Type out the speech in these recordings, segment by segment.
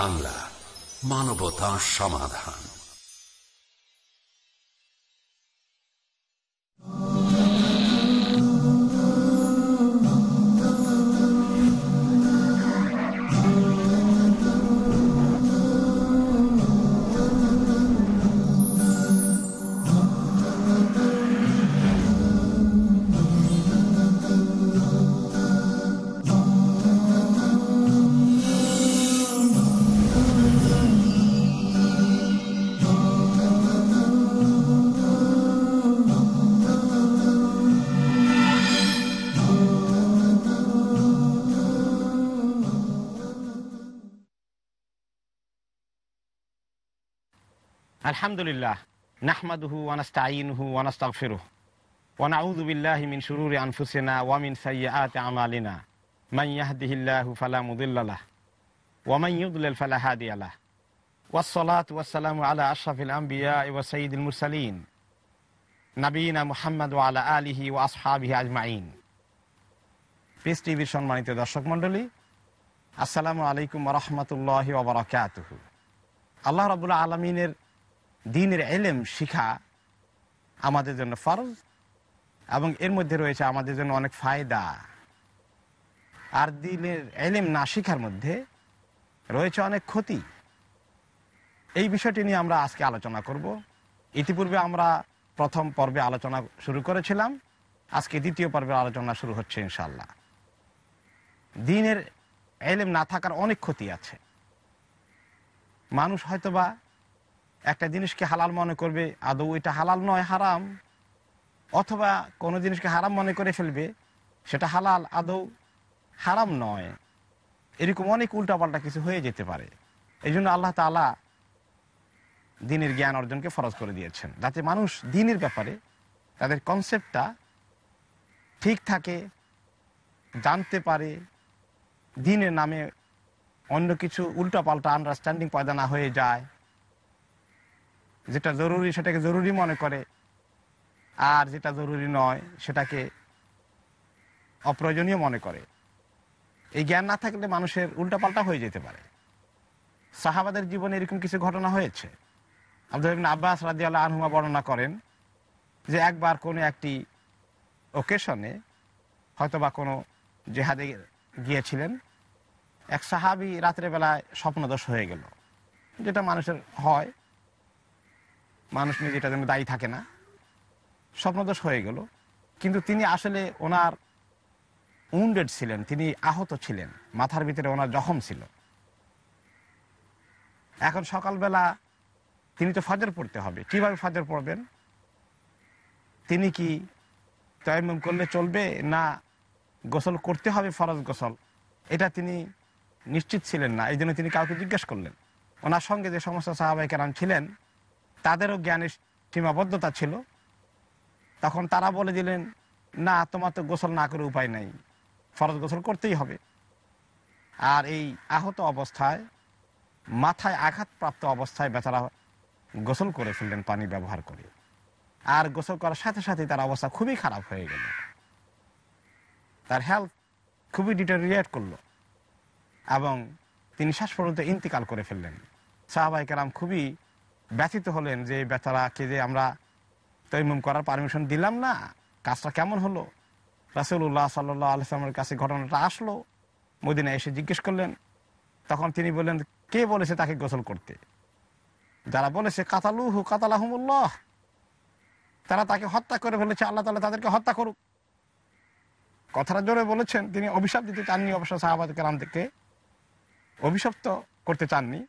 বাংলা মানবতা সমাধান। আলহামদুলিল্লাহ নাহমাদুহু ওয়ানাস্তাইনহু ওয়ানাস্তাগফিরুহ ওয়ানাউযু বিল্লাহি মিন শুরুরি আনফুসিনা ওয়া মিন সাইয়্যাতি আমালিনা মান ইয়াহদিহিল্লাহু ফালা মুদিল্লা লাহ ওয়া মান ইউদ্লিল ফালা হাদিয়া লাহ ওয়াসসালাতু ওয়াসসালামু আলা আশরাফিল আমবিয়া ওয়া সাইয়্যিদিল মুরসালিন নবীনা মুহাম্মদ ওয়া আলা আলিহি ওয়া আসহাবিহি আজমাইন পিস টিভির সম্মানিত দর্শক মণ্ডলী, আসসালামু আলাইকুম ওয়া রাহমাতুল্লাহি ওয়া বারাকাতুহু। আল্লাহ রাব্বুল আলামিনের দিনের এলেম শিখা আমাদের জন্য ফরজ এবং এর মধ্যে রয়েছে আমাদের জন্য অনেক ফায়দা। আর দিনের এলেম না শিখার মধ্যে রয়েছে অনেক ক্ষতি। এই বিষয়টি নিয়ে আমরা আজকে আলোচনা করব। ইতিপূর্বে আমরা প্রথম পর্বে আলোচনা শুরু করেছিলাম। আজকে দ্বিতীয় পর্বের আলোচনা শুরু হচ্ছে ইনশাল্লাহ দিনের এলেম না থাকার অনেক ক্ষতি আছে। মানুষ হয়তোবা একটা জিনিসকে হালাল মনে করবে? আদৌ এটা হালাল নয়, হারাম? অথবা কোনো জিনিসকে হারাম মনে করে ফেলবে? সেটা হালাল, আদৌ হারাম নয়। এরকম অনেক উল্টাপাল্টা কিছু হয়ে যেতে পারে। এই জন্য আল্লাহ তালা দিনের জ্ঞান অর্জনকে ফরজ করে দিয়েছেন। যাতে মানুষ দিনের ব্যাপারে তাদের কনসেপ্টটা ঠিক থাকে, জানতে পারে, দিনের নামে অন্য কিছু উল্টাপাল্টা আন্ডারস্ট্যান্ডিং পয়দা না হয়ে যায়। যেটা জরুরি সেটাকে জরুরি মনে করে, আর যেটা জরুরি নয় সেটাকে অপ্রয়োজনীয় মনে করে। এই জ্ঞান না থাকলে মানুষের উল্টাপাল্টা হয়ে যেতে পারে। সাহাবাদের জীবনে এরকম কিছু ঘটনা হয়েছে। আব্দুল আব্বাস রাজি আল্লাহ আনহুমা বর্ণনা করেন যে একবার কোনো একটি ওকেশনে হয়তো বা কোনো জেহাদে গিয়েছিলেন। এক সাহাবি রাত্রেবেলায় স্বপ্নদোষ হয়ে গেল, যেটা মানুষের হয়। মানুষ নিজে এটার জন্য দায়ী থাকে না। স্বপ্নদোষ হয়ে গেল। কিন্তু তিনি আসলে ওনার উন্ডেড ছিলেন, তিনি আহত ছিলেন, মাথার ভিতরে ওনার জখম ছিল। এখন সকালবেলা তিনি তো ফজর পড়তে হবে। কীভাবে ফজর পড়বেন? তিনি কি তয়মম করলে চলবে না গোসল করতে হবে, ফরজ গোসল? এটা তিনি নিশ্চিত ছিলেন না। এই জন্য তিনি কাউকে জিজ্ঞেস করলেন। ওনার সঙ্গে যে সমস্ত সাহাবাই কেরাম ছিলেন তাদেরও জ্ঞানের সীমাবদ্ধতা ছিল। তখন তারা বলে দিলেন, না, তোমার তো গোসল না করে উপায় নাই। ফরজ গোসল করতেই হবে। আর এই আহত অবস্থায়, মাথায় আঘাতপ্রাপ্ত অবস্থায় বেচারা গোসল করে ফেললেন পানি ব্যবহার করে। আর গোসল করার সাথে সাথে তার অবস্থা খুবই খারাপ হয়ে গেল। তার হেলথ খুবই ডিটোরিয়েট করল এবং তিনি শ্বাস পর্যন্ত ইন্তিকাল করে ফেললেন। সাহাবাই কেরাম খুবই ব্যথিত হলেন যে, বেচারাকে যে আমরা তৈমুম করার পারমিশন দিলাম না, কাজটা কেমন হলো? রাসুল্লাহ সাল্লাহ আলসালামের কাছে ঘটনাটা আসলো। মদিনা এসে জিজ্ঞেস করলেন। তখন তিনি বললেন, কে বলেছে তাকে গোসল করতে? যারা বলেছে, কাতালুহু কাতালাহমুল্লাহ। তারা তাকে হত্যা করে ফেলেছে, আল্লাহ তালা তাদেরকে হত্যা করুক। কথাটা জোরে বলেছেন, তিনি অভিশাপ দিতে চাননি, অবশ্য সাহাবাদ কেরামদেরকে অভিশপ্ত করতে চাননি।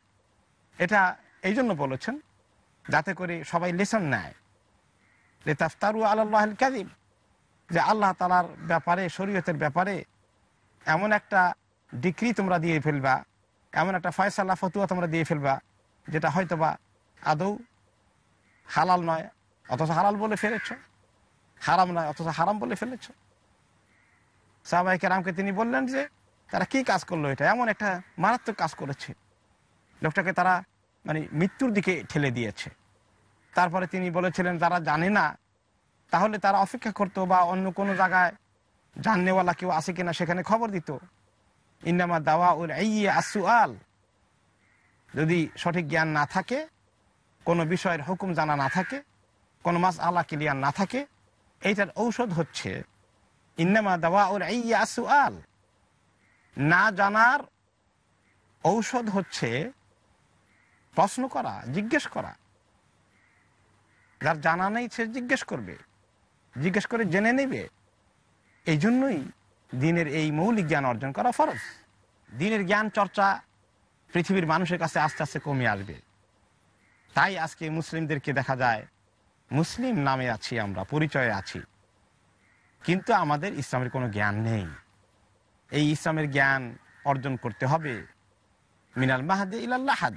এটা এই জন্য বলেছেন যাতে করে সবাই লেসন নেয়। লেতাফতারু আল্লাহ কাদিম যে আল্লাহ তালার ব্যাপারে, শরীয়তের ব্যাপারে এমন একটা ডিক্রি তোমরা দিয়ে ফেলবা, এমন একটা ফয়সাল্লা ফতুয়া তোমরা দিয়ে ফেলবা, যেটা হয়তো বা আদৌ হালাল নয়, অথচ হালাল বলে ফেলেছ। হারাম নয়, অথচ হারাম বলে ফেলেছ। সাহবাই কেরামকে তিনি বললেন যে, তারা কি কাজ করল এটা? এমন একটা মারাত্মক কাজ করেছে। লোকটাকে তারা মানে মৃত্যুর দিকে ঠেলে দিয়েছে। তারপরে তিনি বলেছিলেন, যারা জানে না, তাহলে তারা অপেক্ষা করতো বা অন্য কোনো জায়গায় জাননেওয়ালা কেউ আছে কিনা সেখানে খবর দিত। ইন্নামা দাওয়া উল আল যদি সঠিক জ্ঞান না থাকে, কোনো বিষয়ের হুকুম জানা না থাকে, কোনো মাস আলা ক্লিয়ার না থাকে, এইটার ঔষধ হচ্ছে ইন্নামা দাওয়া ওর এই উল আসুয়াল না জানার ঔষধ হচ্ছে প্রশ্ন করা, জিজ্ঞেস করা। যার জানা নেই, সে জিজ্ঞেস করবে। জিজ্ঞেস করে জেনে নেবে। এই জন্যই দিনের এই মৌলিক জ্ঞান অর্জন করা ফরজ। দিনের জ্ঞান চর্চা পৃথিবীর মানুষের কাছে আস্তে আস্তে কমে আসবে। তাই আজকে মুসলিমদেরকে দেখা যায়, মুসলিম নামে আছি আমরা, পরিচয়ে আছি। কিন্তু আমাদের ইসলামের কোনো জ্ঞান নেই। এই ইসলামের জ্ঞান অর্জন করতে হবে। মিনাল মাহাদে ইলাল্লাহাদ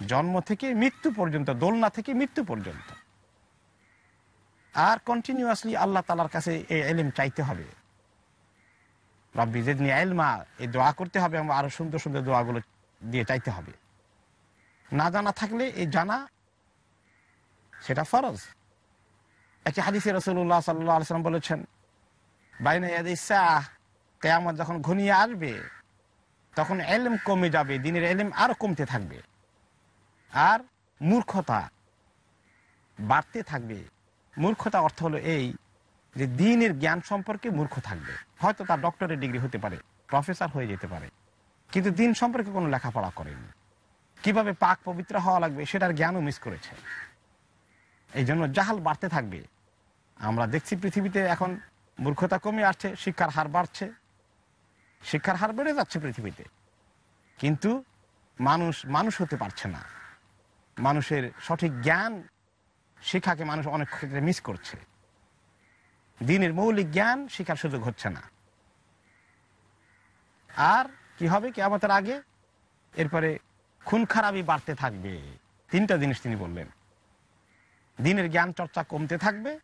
জন্ম থেকে মৃত্যু পর্যন্ত, দোলনা থেকে মৃত্যু পর্যন্ত। আর কন্টিনিউয়াসলি আল্লাহ তালার কাছে এই এলিম চাইতে হবে। রব্বি যেদিন এলমা এই দোয়া করতে হবে এবং আরও সুন্দর সুন্দর দোয়াগুলো দিয়ে চাইতে হবে। না জানা থাকলে এই জানা, সেটা ফরজ। একটি হাদিসে রসুল্লাহ সাল্লাম বলেছেন, বাইনা ইয়াদিসাহ কেয়ামত যখন ঘনিয়ে আসবে, তখন এলম কমে যাবে, দিনের এলিম আরও কমতে থাকবে। আর মূর্খতা বাড়তে থাকবে। মূর্খতা অর্থ হলো এই যে দিনের জ্ঞান সম্পর্কে মূর্খ থাকবে। হয়তো তার ডক্টরের ডিগ্রি হতে পারে প্রফেসর হয়ে যেতে পারে। কিন্তু দিন সম্পর্কে কোনো লেখাপড়া করেনি। কীভাবে পাক পবিত্র হওয়া লাগবে সেটার জ্ঞানও মিস করেছে। এই জন্য জাহাল বাড়তে থাকবে। আমরা দেখছি পৃথিবীতে এখন মূর্খতা কমে আসছে, শিক্ষার হার বাড়ছে। শিক্ষার হার বেড়ে যাচ্ছে পৃথিবীতে। কিন্তু মানুষ মানুষ হতে পারছে না। মানুষের সঠিক জ্ঞান শিক্ষাকে মানুষ অনেক ক্ষেত্রে মিস করছে। দিনের মৌলিক জ্ঞান শিক্ষার সুযোগ হচ্ছে না। আর কি হবে কি আমাদের আগে? এরপরে খুন খারাপই বাড়তে থাকবে। তিনটা জিনিস তিনি বললেন। দিনের জ্ঞান চর্চা কমতে থাকবে,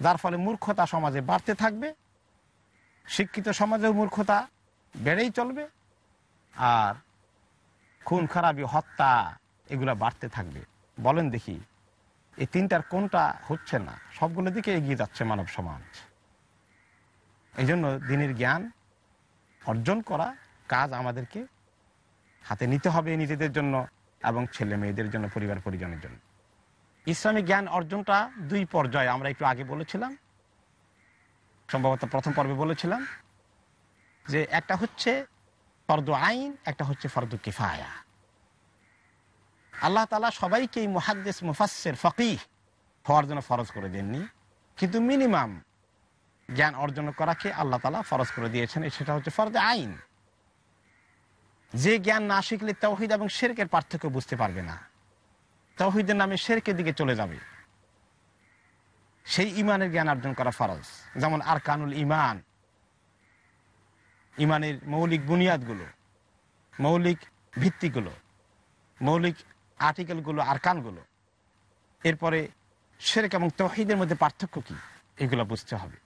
যার ফলে মূর্খতা সমাজে বাড়তে থাকবে, শিক্ষিত সমাজেও মূর্খতা বেড়েই চলবে, আর খুন খারাপি হত্যা এগুলা বাড়তে থাকবে। বলেন দেখি এই তিনটার কোনটা হচ্ছে না? সবগুলো দিকে এগিয়ে যাচ্ছে মানব সমাজ। এই জন্য দিনের জ্ঞান অর্জন করা কাজ আমাদেরকে হাতে নিতে হবে নিজেদের জন্য এবং ছেলে মেয়েদের জন্য, পরিবার পরিজনের জন্য। ইসলামিক জ্ঞান অর্জনটা দুই পর্যায়ে, আমরা একটু আগে বলেছিলাম, সম্ভবত প্রথম পর্বে বলেছিলাম, যে একটা হচ্ছে ফর্দ আইন, একটা হচ্ছে ফর্দ কিফায়া। আল্লাহ তালা সবাইকে এই মুহাদ্দেস মুফাসের ফকিহ হওয়ার জন্য ফরজ করে দেননি। কিন্তু মিনিমাম জ্ঞান অর্জন করাকে আল্লাহ তালা ফরজ করে দিয়েছেন সেটা হচ্ছে ফরদে আইন। যে জ্ঞান না শিখলে তৌহিদ এবং শেরকের পার্থক্য বুঝতে পারবে না। তৌহিদের নামে শেরকের দিকে চলে যাবে। সেই ইমানের জ্ঞান অর্জন করা ফরজ। যেমন আর কানুল ইমান ইমানের মৌলিক বুনিয়াদগুলো, মৌলিক ভিত্তিগুলো, মৌলিক আর্টিকেলগুলো, আরকানগুলো। এরপরে শেরেক এবং তহিদের মধ্যে পার্থক্য কি? এগুলো বুঝতে হবে।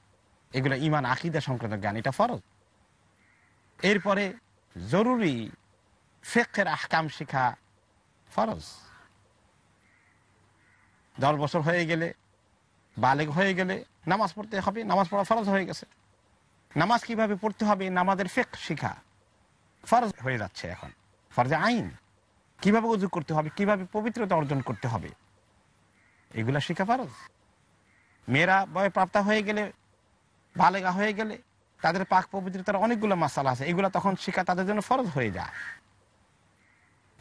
এগুলো ইমান আকিদা সংক্রান্ত জ্ঞান, এটা ফরজ। এরপরে জরুরি ফেকের আহকাম শিখা ফরজ। দশ বছর হয়ে গেলে, বালেগ হয়ে গেলে নামাজ পড়তে হবে, নামাজ পড়া ফরজ হয়ে গেছে। নামাজ কীভাবে পড়তে হবে? নামাজের ফেক শিখা ফরজ হয়ে যাচ্ছে এখন। ফরজে আইন। কীভাবে উজু করতে হবে, কীভাবে পবিত্রতা অর্জন করতে হবে? এগুলা শিখা ফরজ। মেয়েরা বয় প্রাপ্ত হয়ে গেলে, বালেগা হয়ে গেলে তাদের পাক পবিত্রতার অনেকগুলো মাসালা আছে। এগুলো তখন শিখা তাদের জন্য ফরজ হয়ে যায়।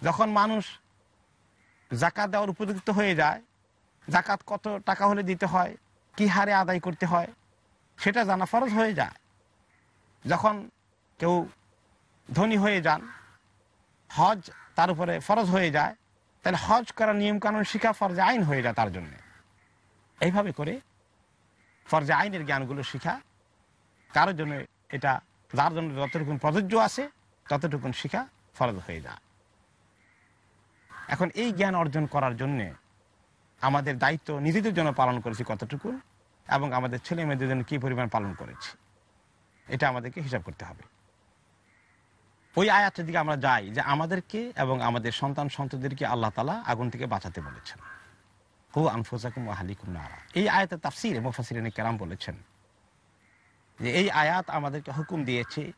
যখন মানুষ জাকাত দেওয়ার উপযুক্ত হয়ে যায়, জাকাত কত টাকা হলে দিতে হয়, কি হারে আদায় করতে হয়, সেটা জানা ফরজ হয়ে যায়। যখন কেউ ধনী হয়ে যান, হজ তার উপরে ফরজ হয়ে যায়, তাহলে হজ করার নিয়মকানুন শিখা ফরজে আইন হয়ে যায় তার জন্য। এইভাবে করে ফরজে আইনের জ্ঞানগুলো শিখা, কারোর জন্য এটা, যার জন্য যতটুকুন প্রযোজ্য আছে, ততটুকুন শিখা ফরজ হয়ে যায়। এখন এই জ্ঞান অর্জন করার জন্যে আমাদের দায়িত্ব নিজেদের জন্য পালন করেছি কতটুকু এবং আমাদের ছেলে মেয়েদের জন্য কী পরিমাণ পালন করেছি, এটা আমাদেরকে হিসাব করতে হবে। ওই আয়াতের দিকে আমরা যাই যে আমাদেরকে এবং আমাদের সন্তান সন্ততিদেরকে আল্লাহ তালা আগুন থেকে বাঁচাতে বলেছেন। হু আনফুজাকুম আহালিকুম নারা। এই আয়াতের তাফসির মুফাসিরিন কেরাম বলেছেন যে এই আয়াত আমাদেরকে হুকুম দিয়েছে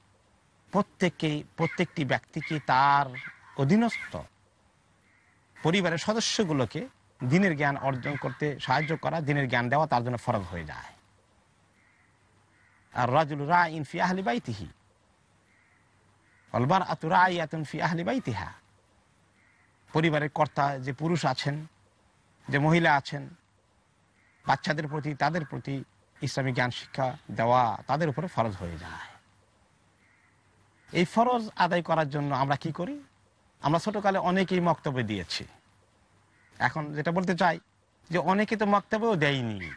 প্রত্যেককে, প্রত্যেকটি ব্যক্তিকে তার অধীনস্থ পরিবারের সদস্যগুলোকে দিনের জ্ঞান অর্জন করতে সাহায্য করা, দিনের জ্ঞান দেওয়া তার জন্য ফরজ হয়ে যায়। আর রাজুল রা ইন ফি আহলি বাইতিহি। অলবার আতুরা আয়াতুন ফি আহলি বাইতিহা পরিবারের কর্তা যে পুরুষ আছেন, যে মহিলা আছেন, বাচ্চাদের প্রতি, তাদের প্রতি ইসলামী জ্ঞান, শিক্ষা দেওয়া তাদের উপরে ফরজ হয়ে যায়। এই ফরজ আদায় করার জন্য আমরা কি করি? আমরা ছোটকালে অনেকেই মক্তব্য দিয়েছি। এখন যেটা বলতে চাই যে অনেকে তো বক্তব্যও দেয়নি,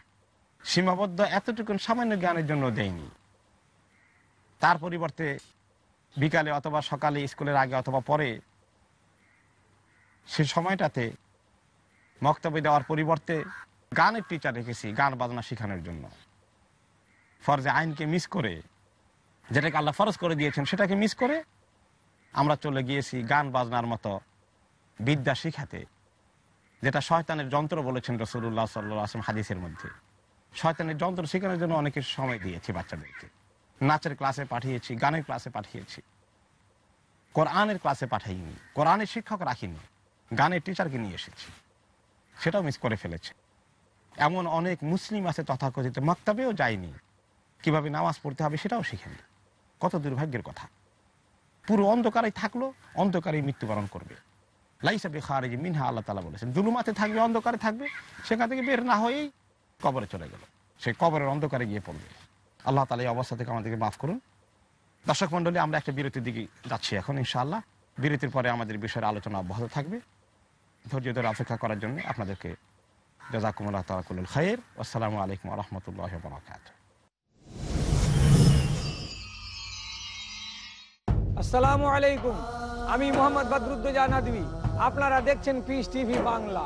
সীমাবদ্ধ এতটুকু সামান্য জ্ঞানের জন্য দেয়নি। তার পরিবর্তে বিকালে অথবা সকালে, স্কুলের আগে অথবা পরে, সে সময়টাতে বক্তব্য দেওয়ার পরিবর্তে গানের টিচার রেখেছি, গান বাজনা শেখানোর জন্য। ফরজে আইনকে মিস করে, যেটাকে আল্লাহ ফরজ করে দিয়েছেন, সেটাকে মিস করে আমরা চলে গিয়েছি গান বাজনার মতো বিদ্যা শিখাতে, যেটা শয়তানের যন্ত্র বলেছেন রসুল্লাহ সাল্লাহ হাদিসের মধ্যে। শয়তানের যন্ত্র শেখানোর জন্য অনেকে সময় দিয়েছি বাচ্চাদেরকে। নাচের ক্লাসে পাঠিয়েছি, গানের ক্লাসে পাঠিয়েছি। কোরআনের ক্লাসে পাঠাইনি, কোরআনের শিক্ষক রাখিনি, গানের টিচারকে নিয়ে এসেছি। সেটাও মিস করে ফেলেছে। এমন অনেক মুসলিম আছে তথাকথিত, মক্তবেও যায়নি। কীভাবে নামাজ পড়তে হবে সেটাও শিখেনি কত দুর্ভাগ্যের কথা। পুরো অন্ধকারে থাকল অন্ধকারে মৃত্যুবরণ করবে। লাইসাবে খারেজি মিনহা, আল্লাহ তালা বলেছেন, জুলুমাতে থাকবে, অন্ধকারে থাকবে, সেখান থেকে বের না হয়েই কবরে চলে গেল। সেই কবরের অন্ধকারে গিয়ে পড়বে। আল্লাহ তালা এই অবস্থা থেকে আমাদেরকে মাফ করুন। দর্শক মন্ডলী আমরা একটা বিরতির দিকে যাচ্ছি এখন, ইনশাআল্লাহ। বিরতির পরে আমাদের বিষয়ের আলোচনা অব্যাহত থাকবে। ধৈর্য ধরে অপেক্ষা করার জন্য আপনাদেরকে জাজাকুমুল্লাহ তালাকুল খায়ের আসসালামু আলাইকুম রহমতুল্লাহ বরাকাত আসসালামু আলাইকুম। আমি মোহাম্মদ বদরুদ্দোজা নদী আপনারা দেখছেন পিস টিভি বাংলা।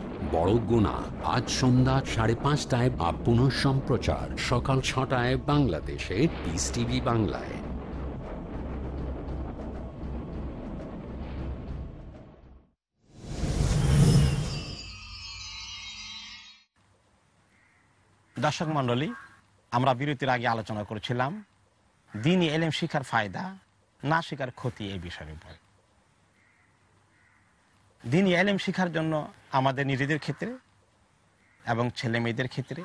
বড় গুণা। আজ সন্ধ্যা সাড়ে পাঁচটায় বা পুনঃ সম্প্রচার। সকাল ছটায় বাংলাদেশে পিস টিভি বাংলায়। দর্শক মণ্ডলী, আমরা বিরতির আগে আলোচনা করেছিলাম। দিনই এলেম শিখার ফায়দা, না শিখার ক্ষতি এই বিষয়ের উপর দিনই এলেম শিখার জন্য আমাদের নিজেদের ক্ষেত্রে এবং ছেলে মেয়েদের ক্ষেত্রে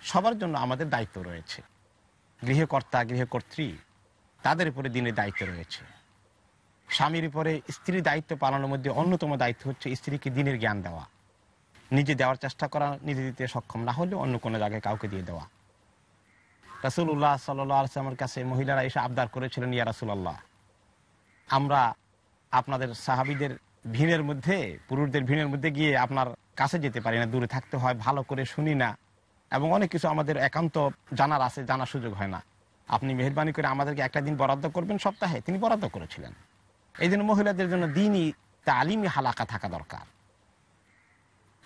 সবার জন্য আমাদের দায়িত্ব রয়েছে। গৃহকর্তা, গৃহকর্ত্রী তাদের উপরে দিনের দায়িত্ব রয়েছে। স্বামীর উপরে স্ত্রীর দায়িত্ব পালনের মধ্যে অন্যতম দায়িত্ব হচ্ছে স্ত্রীকে দিনের জ্ঞান দেওয়া। নিজে দেওয়ার চেষ্টা করা, নিজে দিতে সক্ষম না হলেও অন্য কোনো জায়গায় কাউকে দিয়ে দেওয়া। রাসুল্লাহ সাল্লামের কাছে মহিলারা এসে আবদার করেছিলেন, ইয়া রাসুলাল্লাহ, আমরা আপনাদের সাহাবিদের ভিড়ের মধ্যে, পুরুষদের ভিড়ের মধ্যে গিয়ে আপনার কাছে যেতে পারি না, দূরে থাকতে হয়, ভালো করে শুনি না। এবং অনেক কিছু আমাদের একান্ত জানার আছে, জানার সুযোগ হয় না। আপনি মেহরবানি করে আমাদেরকে একটা দিন বরাদ্দ করবেন সপ্তাহে, তিনি বরাদ্দ করেছিলেন। এই জন্য মহিলাদের জন্য দিনই তালিমি হালাকা থাকা দরকার।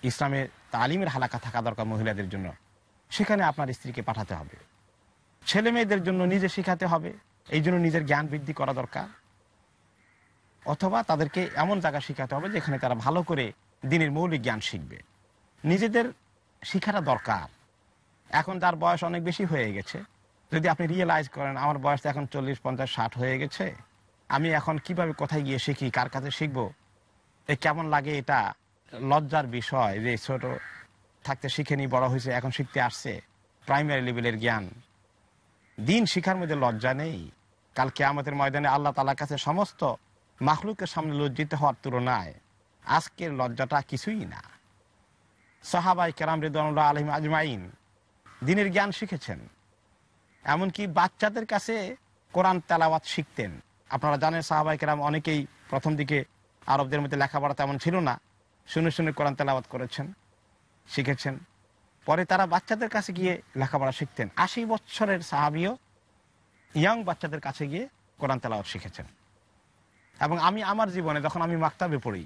ইসলামের তালিমের হালাকা থাকা দরকার মহিলাদের জন্য। সেখানে আপনার স্ত্রীকে পাঠাতে হবে। ছেলে মেয়েদের জন্য নিজে শেখাতে হবে। এই জন্য নিজের জ্ঞান বৃদ্ধি করা দরকার। অথবা তাদেরকে এমন জায়গা শেখাতে হবে যেখানে তারা ভালো করে দিনের মৌলিক জ্ঞান শিখবে। নিজেদের শিখাটা দরকার। এখন তার বয়স অনেক বেশি হয়ে গেছে। যদি আপনি রিয়েলাইজ করেন, আমার বয়স এখন চল্লিশ, পঞ্চাশ, ষাট হয়ে গেছে। আমি এখন কীভাবে কোথায় গিয়ে শিখি, কার কাছে শিখব? এ কেমন লাগে এটা? লজ্জার বিষয় যে ছোট, থাকতে শিখেনি, বড় হয়েছে, এখন শিখতে আসছে। প্রাইমারি লেভেলের জ্ঞান। দিন শিখার মধ্যে লজ্জা নেই। কালকে আমাদের ময়দানে আল্লাহ তালার কাছে সমস্ত মাখলুকের সামনে লজ্জিত হওয়ার তুলনায় আজকের লজ্জাটা কিছুই না। সাহাবাই কেরাম রেদুল্লাহ আলহিম আজমাইন দিনের জ্ঞান শিখেছেন। এমনকি বাচ্চাদের কাছে কোরআন তেলাওয়াত শিখতেন। আপনারা জানেন সাহাবাই কেরাম অনেকেই প্রথম দিকে আরবদের মধ্যে লেখাপড়া তেমন ছিল না, শুনে শুনে কোরআন তেলাওয়াত করেছেন, শিখেছেন। পরে তারা বাচ্চাদের কাছে গিয়ে লেখাপড়া শিখতেন। আশি বছরের সাহাবিও ইয়াং বাচ্চাদের কাছে গিয়ে কোরআন তেলাওয়াত শিখেছেন। এবং আমি আমার জীবনে যখন আমি মাক্তাবে পড়ি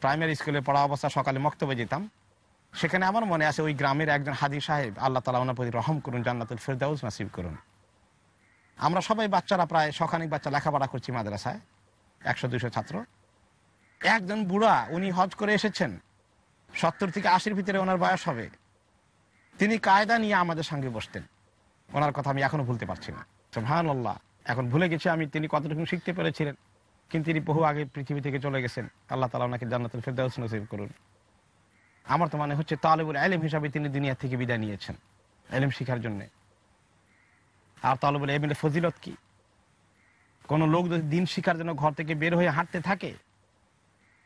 প্রাইমারি স্কুলে পড়া অবস্থা সকালে মক্তবে যেতাম, সেখানে আমার মনে আছে ওই গ্রামের একজন হাজি সাহেব, আল্লাহ তালা ওনার প্রতি রহম করুন, জান্নাতুল ফেরদাউস নাসিব করুন। আমরা সবাই বাচ্চারা প্রায় শখানিক বাচ্চা লেখাপড়া করছি মাদ্রাসায়, একশো দুশো ছাত্র। একজন বুড়া, উনি হজ করে এসেছেন, সত্তর থেকে আশির ভিতরে ওনার বয়স হবে। তিনি কায়দা নিয়ে আমাদের সঙ্গে বসতেন। ওনার কথা আমি এখনও ভুলতে পারছি না। ভান আল্লাহ এখন ভুলে গেছি আমি তিনি কতটুকু শিখতে পেরেছিলেন, কিন্তু তিনি বহু আগে পৃথিবী থেকে চলে গেছেন। আল্লাহ তালা ওনাকে জান্নাতুল ফেরদাউস নসিব করুন। আমার তো মানে হচ্ছে তালেবুল আলেম হিসাবে তিনি দুনিয়া থেকে বিদায় নিয়েছেন এলেম শিখার জন্য। আর তালেবুল এমিনের ফজিলত কি? কোন লোক যদি দিন শিখার জন্য ঘর থেকে বের হয়ে হাঁটতে থাকে,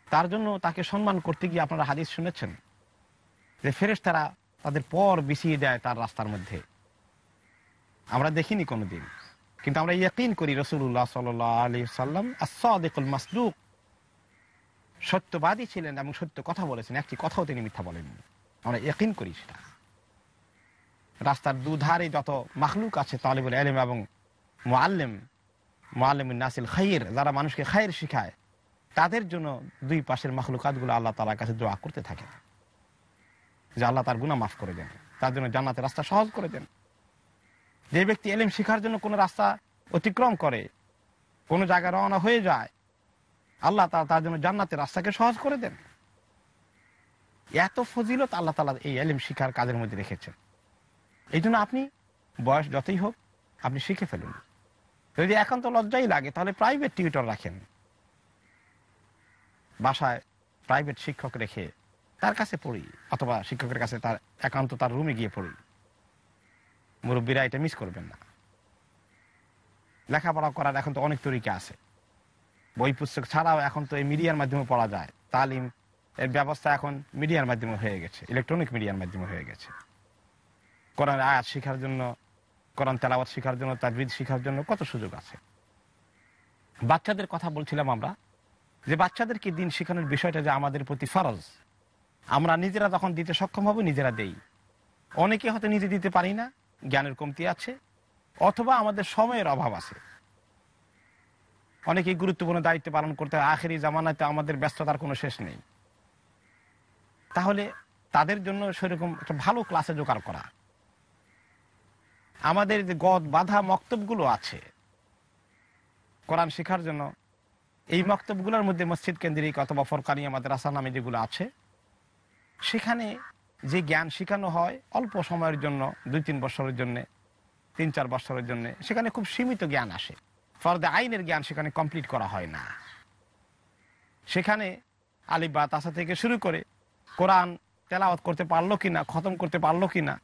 তার জন্য তাকে সম্মান করতে গিয়ে আপনারা হাদিস শুনেছেন যে ফেরেস তারা তাদের পর বিছিয়ে দেয় তার রাস্তার মধ্যে। আমরা দেখিনি কোনোদিন। কিন্তু আমরা ইয়াকিন করি রসুল্লাহ সাল আলী সাল্লাম আসাদিকুল মাসদুক সত্যবাদী ছিলেন এবং সত্য কথা বলেছেন। একটি কথাও তিনি মিথ্যা বলেননি। আমরা ইয়াকিন করি সেটা। রাস্তার দুধারে যত মাখলুক আছে, তালিবুল আলম এবং মোয়াল্লেম মোয়াল্লেম নাসিল খাইর, যারা মানুষকে খায়ের শিখায়, তাদের জন্য দুই পাশের মাখলুকাতগুলো আল্লাহ তালার কাছে দোয়া করতে থাকে যে আল্লাহ তার গুণা মাফ করে দেন, তার জন্য জান্নাতের রাস্তা সহজ করে দেন। যে ব্যক্তি এলিম শিখার জন্য কোনো রাস্তা অতিক্রম করে, কোনো জায়গায় রওনা হয়ে যায়, আল্লাহ তালা তার জন্য জান্নাতের রাস্তাকে সহজ করে দেন। এত ফজিলত আল্লাহ তালা এই এলিম শিখার কাজের মধ্যে রেখেছেন। এই জন্য আপনি বয়স যতই হোক, আপনি শিখে ফেলুন। যদি একান্ত লজ্জাই লাগে, তাহলে প্রাইভেট টিউটর রাখেন। বাসায় প্রাইভেট শিক্ষক রেখে তার কাছে পড়ি, অথবা শিক্ষকের কাছে তার একান্ত তার রুমে গিয়ে পড়ি। মুরব্বীরা এটা মিস করবেন না। লেখাপড়া করার এখন তো অনেক তরিকা আছে। বই পুস্তক ছাড়াও এখন তো এই মিডিয়ার মাধ্যমে পড়া যায়। তালিম এর ব্যবস্থা এখন মিডিয়ার মাধ্যমে হয়ে গেছে। ইলেকট্রনিক মিডিয়ার মাধ্যমে হয়ে গেছে। কোরআন আয়াত শেখার জন্য, কোরআন তেলাওয়াত শেখার জন্য তাজবিদ শেখার জন্য কত সুযোগ আছে। বাচ্চাদের কথা বলছিলাম আমরা, যে বাচ্চাদেরকে দিন শেখানোর বিষয়টা যে আমাদের প্রতি ফরজ, আমরা নিজেরা যখন দিতে সক্ষম হব নিজেরা দেই। অনেকে হয়তো নিজে দিতে পারি না জ্ঞানের কমতি আছে, অথবা আমাদের সময়ের অভাব আছে। অনেকেই গুরুত্বপূর্ণ দায়িত্ব পালন করতে হয়, আখেরি জামানাতে আমাদের ব্যস্ততার কোনো শেষ নেই। তাহলে তাদের জন্য সেরকম একটা ভালো ক্লাসে জোগাড় করা। আমাদের যে গদ, বাধা, মক্তবগুলো আছে, কোরআন শেখার জন্য, এই মক্তবগুলোর মধ্যে মসজিদ কেন্দ্রিক অথবা ফরকানিয়া মাদ্রাসা নামে যেগুলো আছে, সেখানে যে জ্ঞান শেখানো হয় অল্প সময়ের জন্য, দুই তিন বছরের জন্য, তিন চার বছরের জন্য, সেখানে খুব সীমিত জ্ঞান আসে। ফরদে আইনের জ্ঞান সেখানে কমপ্লিট করা হয় না। সেখানে আলিফ বা তাসা থেকে শুরু করে কোরআন তেলাওয়াত করতে পারল কিনা, খতম করতে পারল কিনা,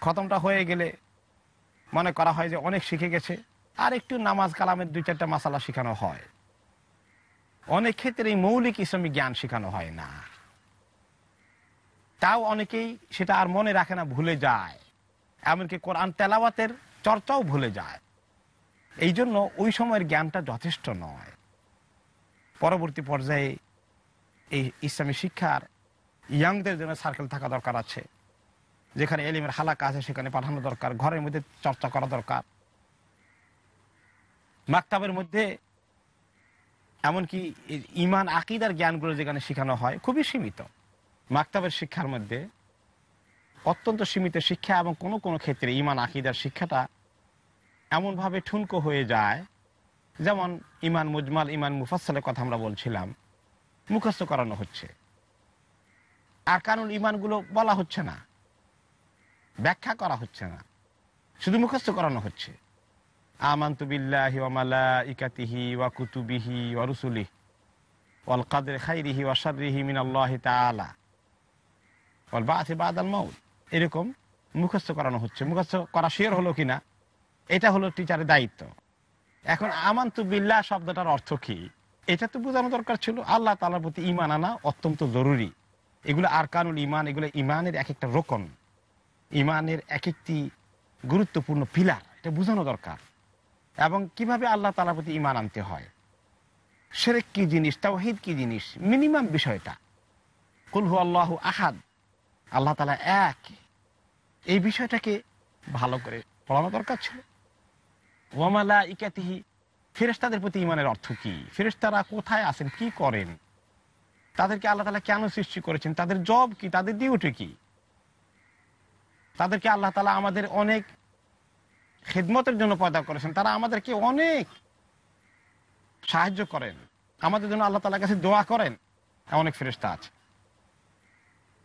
খতমটা হয়ে গেলে মনে করা হয় যে অনেক শিখে গেছে। আর একটু নামাজ কালামের দুই চারটা মাসালা শেখানো হয়। অনেক ক্ষেত্রে মৌলিক ইসলামিক জ্ঞান শেখানো হয় না। তাও অনেকেই সেটা আর মনে রাখে না, ভুলে যায়। এমনকি কোরআন তেলাওয়াতের চর্চাও ভুলে যায়। এই জন্য ওই সময়ের জ্ঞানটা যথেষ্ট নয়। পরবর্তী পর্যায়ে এই ইসলামী শিক্ষার ইয়াংদের জন্য সার্কেল থাকা দরকার আছে। যেখানে এলিমের হালাকা আছে, সেখানে পাঠানো দরকার, ঘরের মধ্যে চর্চা করা দরকার। মাকতাবের মধ্যে এমনকি ইমান আকিদার জ্ঞানগুলো যেখানে শেখানো হয়, খুবই সীমিত। মাকতাবের শিক্ষার মধ্যে অত্যন্ত সীমিত শিক্ষা এবং কোনো কোনো ক্ষেত্রে ইমান, আকিদার শিক্ষাটা এমনভাবে ঠুনকো হয়ে যায়, যেমন ইমান মুজমাল, ইমান মুফাসলের কথা আমরা বলছিলাম, মুখস্থ করানো হচ্ছে। আর কারণ ইমানগুলো বলা হচ্ছে না, ব্যাখ্যা করা হচ্ছে না, শুধু মুখস্থ করানো হচ্ছে। আমান্তু বিল্লাহি ওয়া মালাইকাতিহি ওয়া কুতুবিহি ওয়া রুসুলিহি, ওয়াল কাদের খাইরিহি ওয়া শাররিহি মিনাল্লাহি ওয়াল বাআথি বাদাল মাউত। এরকম মুখস্থ করানো হচ্ছে। মুখস্থ করা শেয়ার হলো কিনা? এটা হলো টিচারের দায়িত্ব। এখন আমান আমান্তু বিল্লাহ শব্দটার অর্থ কি? এটা তো বোঝানো দরকার ছিল। আল্লাহ তাআলার প্রতি ইমান আনা অত্যন্ত জরুরি। এগুলো আর আরকানুল ইমান এগুলো ইমানের এক একটা রোকন। ইমানের এক একটি গুরুত্বপূর্ণ পিলার। এটা বোঝানো দরকার। এবং কীভাবে আল্লাহ তালার প্রতি ইমান আনতে হয়? সেরেক কি জিনিস? তাওহিদ কি জিনিস? মিনিমাম বিষয়টা। কুলহু আল্লাহ আহাদ। আল্লাহ তালা এক। এই বিষয়টাকে ভালো করে পড়ানো দরকার ছিল। ওয়ামালা ইকাতিহি ফেরেস্তাদের প্রতি ইমানের অর্থ কি? ফেরেস্তারা কোথায় আছেন, কি করেন? তাদেরকে আল্লাহ তালা কেন সৃষ্টি করেছেন? তাদের জব কি? তাদের ডিউটি কি? তাদেরকে আল্লাহ তালা আমাদের অনেক খেদমতের জন্য পয়দা করেছেন। তারা আমাদেরকে অনেক সাহায্য করেন। আমাদের জন্য আল্লাহ তালার কাছে দোয়া করেন। অনেক ফেরেস্তা আছে।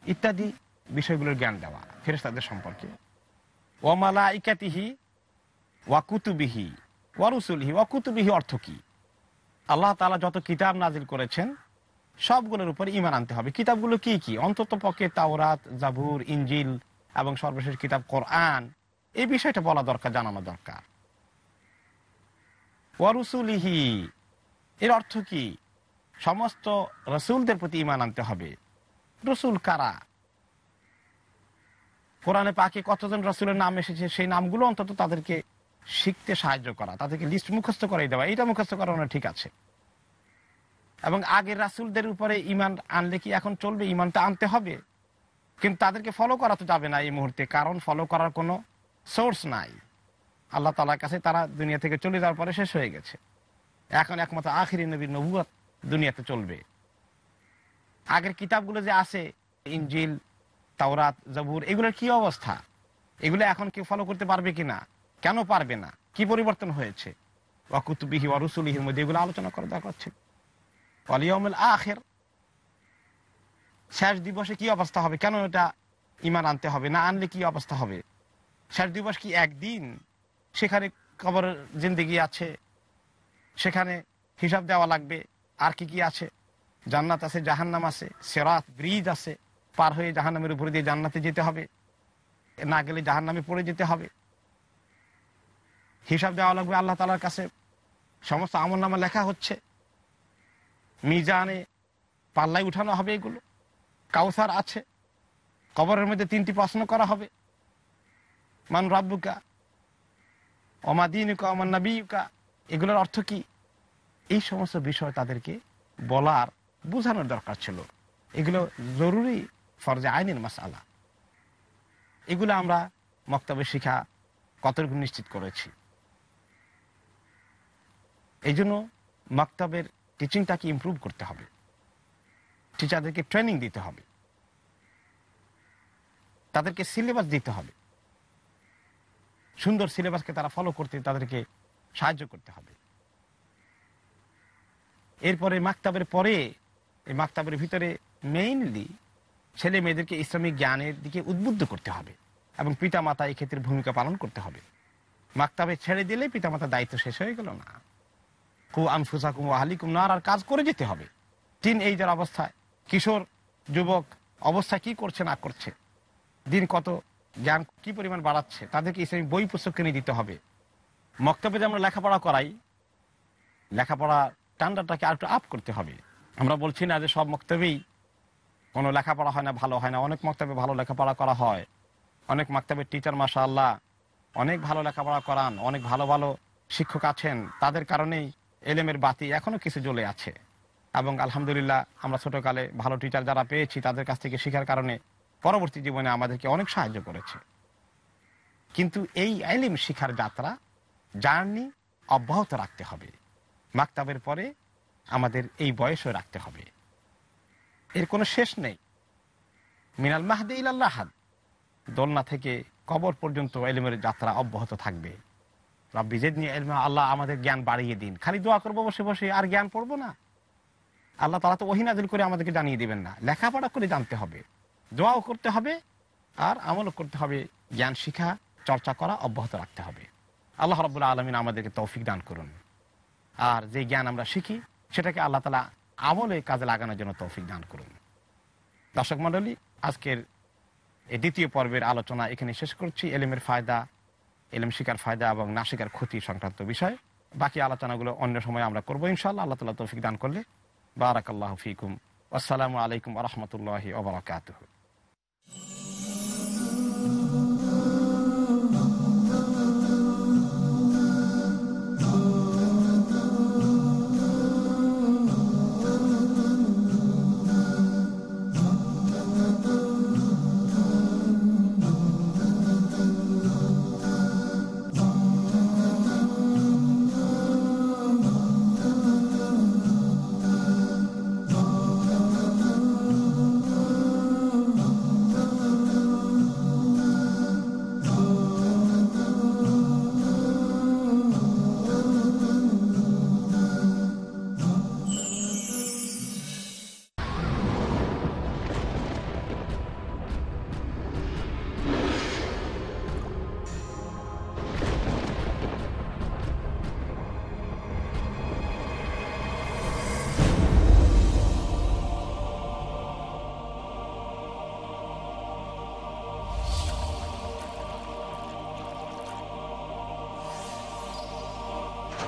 ইত্যাদি বিষয়গুলোর জ্ঞান দেওয়া ফেরেস্তাদের সম্পর্কে। ওয়ামালা ইকাতিহি ওয়াকুতুবিহি ওয়ারুসুলহি ওয়াকুতুবিহি অর্থ কি? আল্লাহ তালা যত কিতাব নাজিল করেছেন, সবগুলোর উপর ইমান আনতে হবে। কিতাবগুলো কি কি? অন্তত পক্ষে তাওরাত, জাবুর ইঞ্জিল এবং সর্বশেষ কিতাব কোরআন, এই বিষয়টা বলা দরকার, জানানো দরকার। ওয়ারুসুলিহি এর অর্থ কি? সমস্ত রসুলদের প্রতি ইমান আনতে হবে। রসুল কারা? কোরআনে পাকে কতজন রসুলের নাম এসেছে, সেই নামগুলো অন্তত তাদেরকে শিখতে সাহায্য করা, তাদেরকে লিস্ট মুখস্থ করে দেওয়া, এইটা মুখস্থ করানো ঠিক আছে। এবং আগের রাসুলদের উপরে ইমান আনলে কি এখন চলবে? ইমানটা আনতে হবে? কিন্তু তাদেরকে ফলো করা তো যাবে না এই মুহূর্তে, কারণ ফলো করার কোনো সোর্স নাই। আল্লাহ তালার কাছে তারা দুনিয়া থেকে চলে যাওয়ার পরে শেষ হয়ে গেছে। এখন একমাত্র আখিরি নবীর নবুয়াত দুনিয়াতে চলবে। আগের কিতাবগুলো যে আছে ইঞ্জিল তাওরাত, জাবুর, এগুলোর কি অবস্থা? এগুলো এখন কেউ ফলো করতে পারবে কিনা? কেন পারবে না? কি পরিবর্তন হয়েছে? ওয়াকুতুবিহি ওয়ারুসুলিহির মধ্যে এগুলো আলোচনা করা দরকার ছিল অলিয়মুল আখের। শেষ দিবসে কি অবস্থা হবে? কেন এটা ইমান আনতে হবে? না আনলে কি অবস্থা হবে? শেষ দিবস কি একদিন? সেখানে কবর জিন্দিগি আছে। সেখানে হিসাব দেওয়া লাগবে। আর কি কি আছে? জান্নাত আছে, জাহান্নাম আছে, সেরাত, ব্রিজ আছে। পার হয়ে জাহান্নামের উপরে দিয়ে জান্নাতে যেতে হবে। না গেলে জাহান্নামে পড়ে যেতে হবে। হিসাব দেওয়া লাগবে আল্লাহ তালার কাছে। সমস্ত আমল নামা লেখা হচ্ছে। মিজানে পাল্লায় উঠানো হবে এগুলো। কাউসার আছে। কবরের মধ্যে তিনটি প্রশ্ন করা হবে। মান রাব্বুকা? অমাদিনুকা অমান নবীকা এগুলোর অর্থ কি? এই সমস্ত বিষয় তাদেরকে বলার, বোঝানোর দরকার ছিল। এগুলো জরুরি। ফরজে আইনের মাসালা। এগুলো আমরা মক্তব্যে শিখা কতটুকু নিশ্চিত করেছি। এই জন্য মক্তবের টিচিংটাকে ইম্প্রুভ করতে হবে। টিচারদেরকে ট্রেনিং দিতে হবে। তাদেরকে সিলেবাস দিতে হবে। সুন্দর সিলেবাসকে তারা ফলো করতে তাদেরকে সাহায্য করতে হবে। এরপরে মাকতাবের পরে, এই মাকতাবের ভিতরে মেইনলি ছেলে মেয়েদেরকে ইসলামিক জ্ঞানের দিকে উদ্বুদ্ধ করতে হবে এবং পিতামাতা এই ক্ষেত্রে ভূমিকা পালন করতে হবে। মাকতাবে ছেড়ে দিলে পিতামাতার দায়িত্ব শেষ হয়ে গেল না। কু আনফুসাকুম আহালিকুম নার আর কাজ করে যেতে হবে। তিন এই যার অবস্থায় কিশোর, যুবক, অবস্থা কি করছে না করছে? দিন কত জ্ঞান কি পরিমাণ বাড়াচ্ছে? তাদেরকে ইসলামিক বই পুস্তক কিনে দিতে হবে। মক্তব্যে যে আমরা লেখাপড়া করাই লেখাপড়া স্ট্যান্ডার্ডটাকে আর একটু আপ করতে হবে। আমরা বলছি না যে সব মক্তবেই কোনো লেখাপড়া হয় না, ভালো হয় না। অনেক মক্তব্যে ভালো লেখাপড়া করা হয়। অনেক মক্তবের টিচার মাসা অনেক ভালো লেখাপড়া করান, অনেক ভালো ভালো শিক্ষক আছেন। তাদের কারণেই এলেমের বাতি এখনও কিছু জ্বলে আছে। এবং আলহামদুলিল্লাহ, আমরা ছোটোকালে ভালো টিচার যারা পেয়েছি, তাদের কাছ থেকে শেখার কারণে পরবর্তী জীবনে আমাদেরকে অনেক সাহায্য করেছে। কিন্তু এই আইলিম শিখার যাত্রা, জার্নি অব্যাহত রাখতে হবে। মাকতাবের পরে আমাদের এই বয়সও রাখতে হবে। এর কোনো শেষ নেই। মিনাল মাহাদি ইলাল্লাহাদ দোলনা থেকে কবর পর্যন্ত এলিমের যাত্রা অব্যাহত থাকবে। রব্বি জেদনি এলমা, আল্লাহ আমাদের জ্ঞান বাড়িয়ে দিন। খালি দোয়া করব বসে বসে, আর জ্ঞান পড়ব না। আল্লাহ তালা তো ওহিনাদিল করে আমাদেরকে জানিয়ে দিবেন না। লেখাপড়া করে জানতে হবে। দোয়াও করতে হবে, আর আমলও করতে হবে। জ্ঞান শিখা, চর্চা করা অব্যাহত রাখতে হবে। আল্লাহ রবুল্লা আলমিন আমাদেরকে তৌফিক দান করুন। আর যে জ্ঞান আমরা শিখি, সেটাকে আল্লাহ তালা আমলে কাজে লাগানোর জন্য তৌফিক দান করুন। দর্শক মন্ডলী আজকের এই দ্বিতীয় পর্বের আলোচনা এখানে শেষ করছি। এলিমের ফায়দা, এলিম শিকার ফায়দা এবং না শিকার ক্ষতি সংক্রান্ত বিষয়। বাকি আলোচনাগুলো অন্য সময় আমরা করব ইনশাল্লাহ আল্লাহ তালা তৌফিক দান করলে। বারাকাল্লাহ ফিকুম। আসসালামু আলাইকুম রহমতুল্লাহ ওবরাকাতুহ